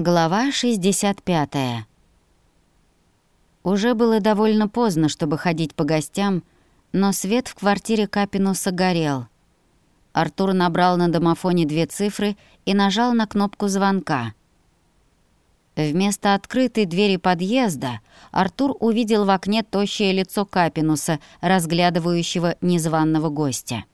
Глава 65. Уже было довольно поздно, чтобы ходить по гостям, но свет в квартире Капинуса горел. Артур набрал на домофоне две цифры и нажал на кнопку звонка. Вместо открытой двери подъезда Артур увидел в окне тощее лицо Капинуса, разглядывающего незваного гостя.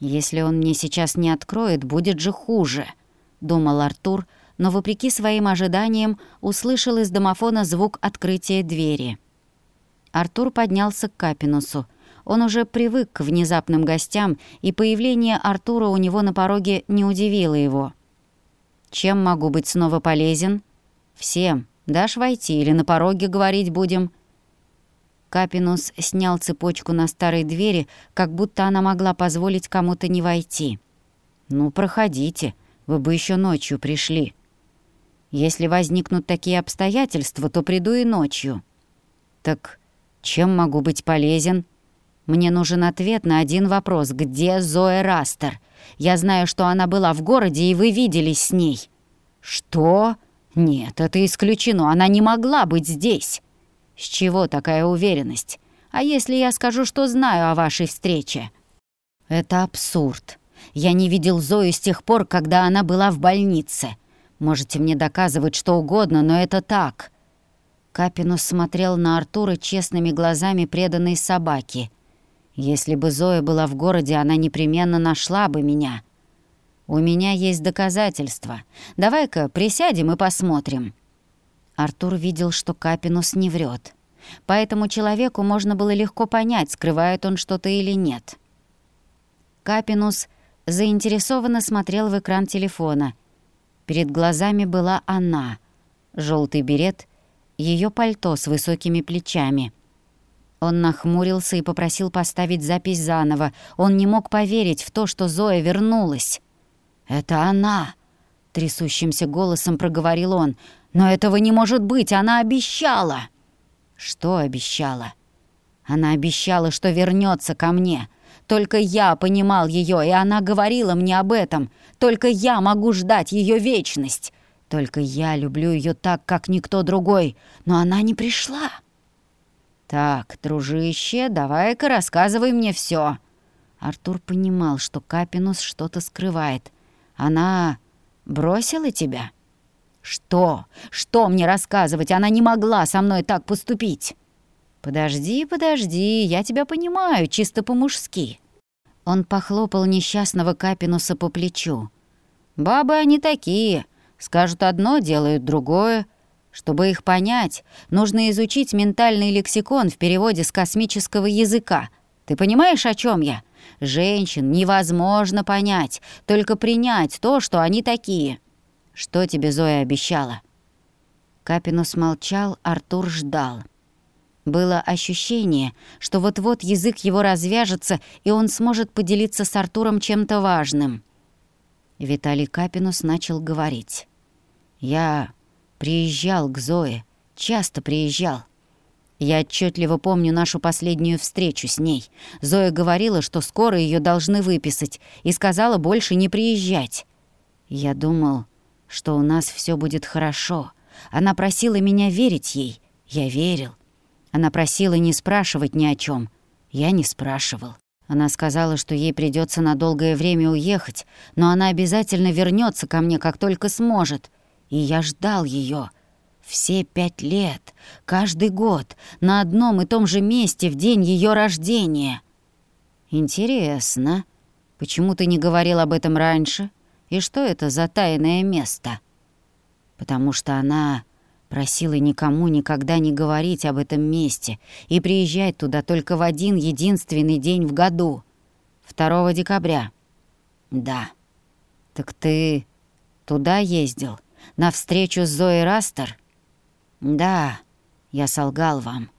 «Если он мне сейчас не откроет, будет же хуже», — думал Артур, — но, вопреки своим ожиданиям, услышал из домофона звук открытия двери. Артур поднялся к Капинусу. Он уже привык к внезапным гостям, и появление Артура у него на пороге не удивило его. «Чем могу быть снова полезен?» «Всем. Дашь войти или на пороге говорить будем?» Капинус снял цепочку на старой двери, как будто она могла позволить кому-то не войти. «Ну, проходите. Вы бы еще ночью пришли». Если возникнут такие обстоятельства, то приду и ночью. Так чем могу быть полезен? Мне нужен ответ на один вопрос. Где Зоя Растер? Я знаю, что она была в городе, и вы виделись с ней. Что? Нет, это исключено. Она не могла быть здесь. С чего такая уверенность? А если я скажу, что знаю о вашей встрече? Это абсурд. Я не видел Зою с тех пор, когда она была в больнице. Можете мне доказывать что угодно, но это так». Капинус смотрел на Артура честными глазами преданной собаки. «Если бы Зоя была в городе, она непременно нашла бы меня. У меня есть доказательства. Давай-ка присядем и посмотрим». Артур видел, что Капинус не врет. Поэтому человеку можно было легко понять, скрывает он что-то или нет. Капинус заинтересованно смотрел в экран телефона — Перед глазами была она. Желтый берет, ее пальто с высокими плечами. Он нахмурился и попросил поставить запись заново. Он не мог поверить в то, что Зоя вернулась. «Это она!» — трясущимся голосом проговорил он. «Но этого не может быть! Она обещала!» «Что обещала?» «Она обещала, что вернется ко мне!» Только я понимал ее, и она говорила мне об этом. Только я могу ждать ее вечность. Только я люблю ее так, как никто другой. Но она не пришла. Так, дружище, давай-ка рассказывай мне все. Артур понимал, что Капинус что-то скрывает. Она бросила тебя? Что? Что мне рассказывать? Она не могла со мной так поступить. «Подожди, подожди, я тебя понимаю, чисто по-мужски». Он похлопал несчастного Капинуса по плечу. «Бабы они такие. Скажут одно, делают другое. Чтобы их понять, нужно изучить ментальный лексикон в переводе с космического языка. Ты понимаешь, о чем я? Женщин невозможно понять, только принять то, что они такие. Что тебе Зоя обещала?» Капинус молчал, Артур ждал. Было ощущение, что вот-вот язык его развяжется, и он сможет поделиться с Артуром чем-то важным. Виталий Капинус начал говорить. «Я приезжал к Зое, часто приезжал. Я отчетливо помню нашу последнюю встречу с ней. Зоя говорила, что скоро ее должны выписать, и сказала больше не приезжать. Я думал, что у нас все будет хорошо. Она просила меня верить ей. Я верил. Она просила не спрашивать ни о чем. Я не спрашивал. Она сказала, что ей придется на долгое время уехать, но она обязательно вернется ко мне, как только сможет. И я ждал ее Все пять лет, каждый год, на одном и том же месте в день ее рождения. Интересно, почему ты не говорил об этом раньше? И что это за тайное место? Потому что она Просила никому никогда не говорить об этом месте и приезжать туда только в один единственный день в году. 2 декабря. Да. Так ты туда ездил? На встречу с Зоей Растер? Да, я солгал вам.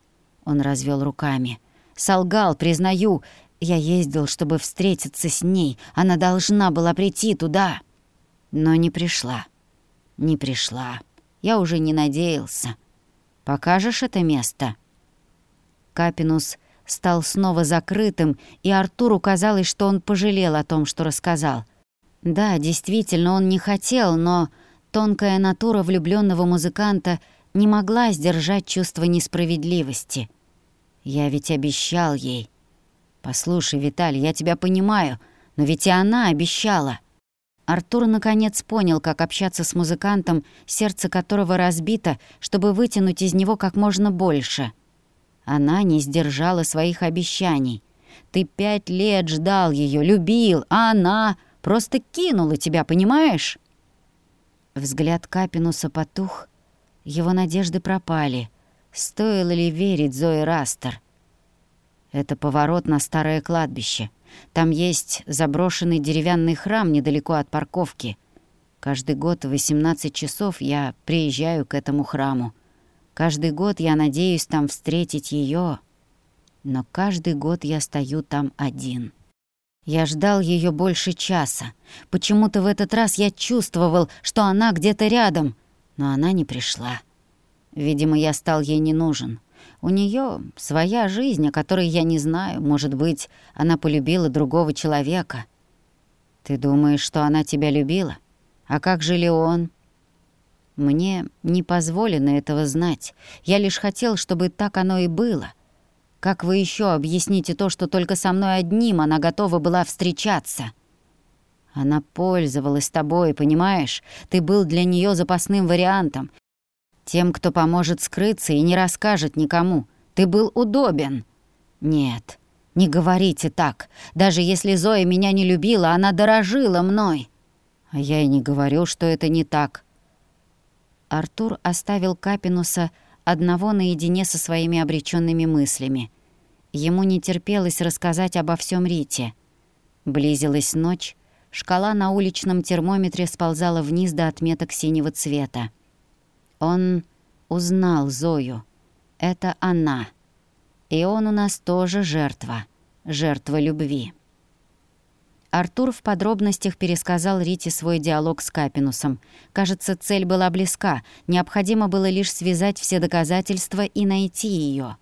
Он развел руками. Солгал, признаю. Я ездил, чтобы встретиться с ней. Она должна была прийти туда. Но не пришла. Не пришла. Я уже не надеялся. Покажешь это место?» Капинус стал снова закрытым, и Артуру казалось, что он пожалел о том, что рассказал. Да, действительно, он не хотел, но Тонкая натура влюбленного музыканта не могла сдержать чувство несправедливости. Я ведь обещал ей. «Послушай, Виталий, я тебя понимаю, но ведь и она обещала». Артур наконец понял, как общаться с музыкантом, сердце которого разбито, чтобы вытянуть из него как можно больше. Она не сдержала своих обещаний. Ты пять лет ждал ее, любил, а она просто кинула тебя, понимаешь? Взгляд Капинуса потух, его надежды пропали. Стоило ли верить Зоe Растер? Это поворот на старое кладбище. Там есть заброшенный деревянный храм недалеко от парковки. Каждый год в 18 часов я приезжаю к этому храму. Каждый год я надеюсь там встретить ее, но каждый год я стою там один. Я ждал ее больше часа. Почему-то в этот раз я чувствовал, что она где-то рядом, но она не пришла. Видимо, я стал ей не нужен. У нее своя жизнь, о которой я не знаю. Может быть, она полюбила другого человека. Ты думаешь, что она тебя любила? А как же Леон? Мне не позволено этого знать. Я лишь хотел, чтобы так оно и было. Как вы еще объясните то, что только со мной одним она готова была встречаться? Она пользовалась тобой, понимаешь? Ты был для нее запасным вариантом. Тем, кто поможет скрыться и не расскажет никому. Ты был удобен. Нет, не говорите так. Даже если Зоя меня не любила, она дорожила мной. А я и не говорю, что это не так. Артур оставил Капинуса одного наедине со своими обреченными мыслями. Ему не терпелось рассказать обо всем Рите. Близилась ночь, шкала на уличном термометре сползала вниз до отметок синего цвета. Он узнал Зою. Это она. И он у нас тоже жертва. Жертва любви. Артур в подробностях пересказал Рите свой диалог с Капинусом. Кажется, цель была близка. Необходимо было лишь связать все доказательства и найти ее.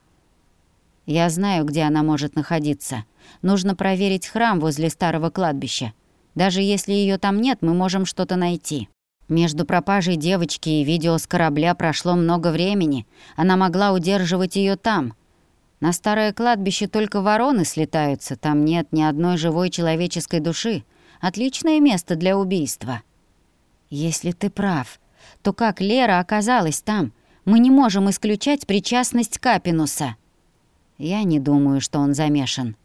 «Я знаю, где она может находиться. Нужно проверить храм возле старого кладбища. Даже если ее там нет, мы можем что-то найти». Между пропажей девочки и видео с корабля прошло много времени. Она могла удерживать ее там. На старое кладбище только вороны слетаются, там нет ни одной живой человеческой души. Отличное место для убийства. Если ты прав, то как Лера оказалась там? Мы не можем исключать причастность Капинуса. Я не думаю, что он замешан.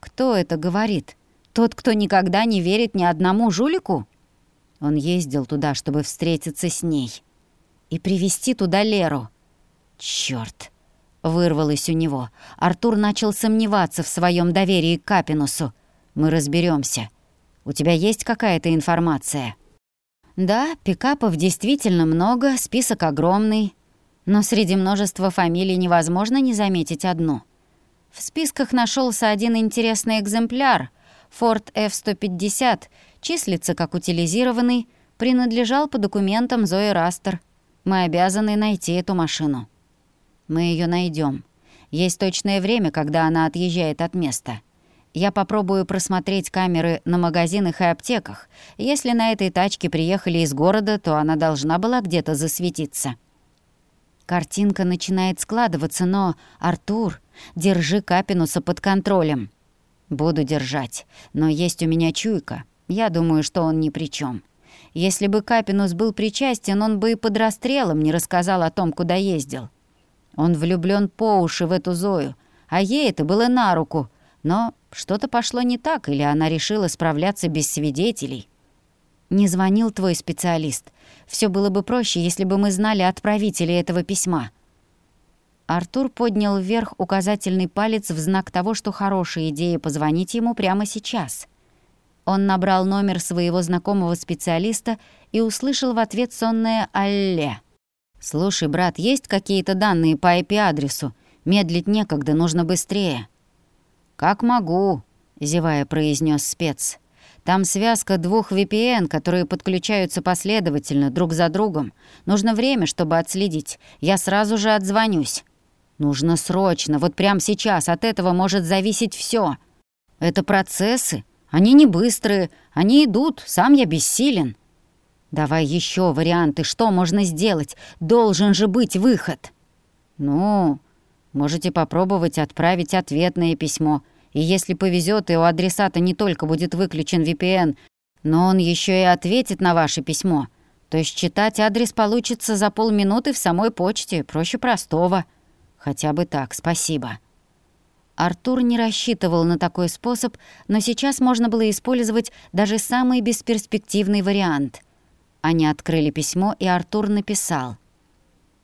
Кто это говорит? Тот, кто никогда не верит ни одному жулику? Он ездил туда, чтобы встретиться с ней. И привести туда Леру. Чёрт! Вырвалось у него. Артур начал сомневаться в своем доверии к Капинусу. Мы разберемся. У тебя есть какая-то информация? Да, пикапов действительно много, список огромный. Но среди множества фамилий невозможно не заметить одну. В списках нашелся один интересный экземпляр — Ford F-150 числится как утилизированный, принадлежал по документам Зои Растер. Мы обязаны найти эту машину. Мы ее найдем. Есть точное время, когда она отъезжает от места. Я попробую просмотреть камеры на магазинах и аптеках. Если на этой тачке приехали из города, то она должна была где-то засветиться. Картинка начинает складываться, но, Артур, держи Капинуса под контролем. Буду держать, но есть у меня чуйка. Я думаю, что он ни при чем. Если бы Капинус был причастен, он бы и под расстрелом не рассказал о том, куда ездил. Он влюблён по уши в эту Зою, а ей это было на руку. Но что-то пошло не так, или она решила справляться без свидетелей. Не звонил твой специалист. Все было бы проще, если бы мы знали отправителя этого письма. Артур поднял вверх указательный палец в знак того, что хорошая идея позвонить ему прямо сейчас. Он набрал номер своего знакомого специалиста и услышал в ответ сонное «Алле». «Слушай, брат, есть какие-то данные по IP-адресу? Медлить некогда, нужно быстрее». «Как могу», — зевая произнес спец. «Там связка двух VPN, которые подключаются последовательно, друг за другом. Нужно время, чтобы отследить. Я сразу же отзвонюсь». Нужно срочно, вот прямо сейчас, от этого может зависеть все. Это процессы, они не быстрые, они идут, сам я бессилен. Давай еще варианты, что можно сделать? Должен же быть выход. Ну, можете попробовать отправить ответное письмо. И если повезет, и у адресата не только будет выключен VPN, но он еще и ответит на ваше письмо. То есть читать адрес получится за полминуты в самой почте, проще простого. Хотя бы так, спасибо. Артур не рассчитывал на такой способ, но сейчас можно было использовать даже самый бесперспективный вариант. Они открыли письмо, и Артур написал.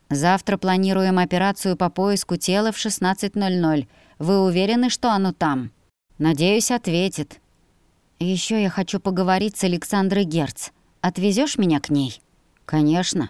«Завтра планируем операцию по поиску тела в 16.00. Вы уверены, что оно там?» «Надеюсь, ответит». Еще я хочу поговорить с Александрой Герц. Отвезешь меня к ней?» «Конечно».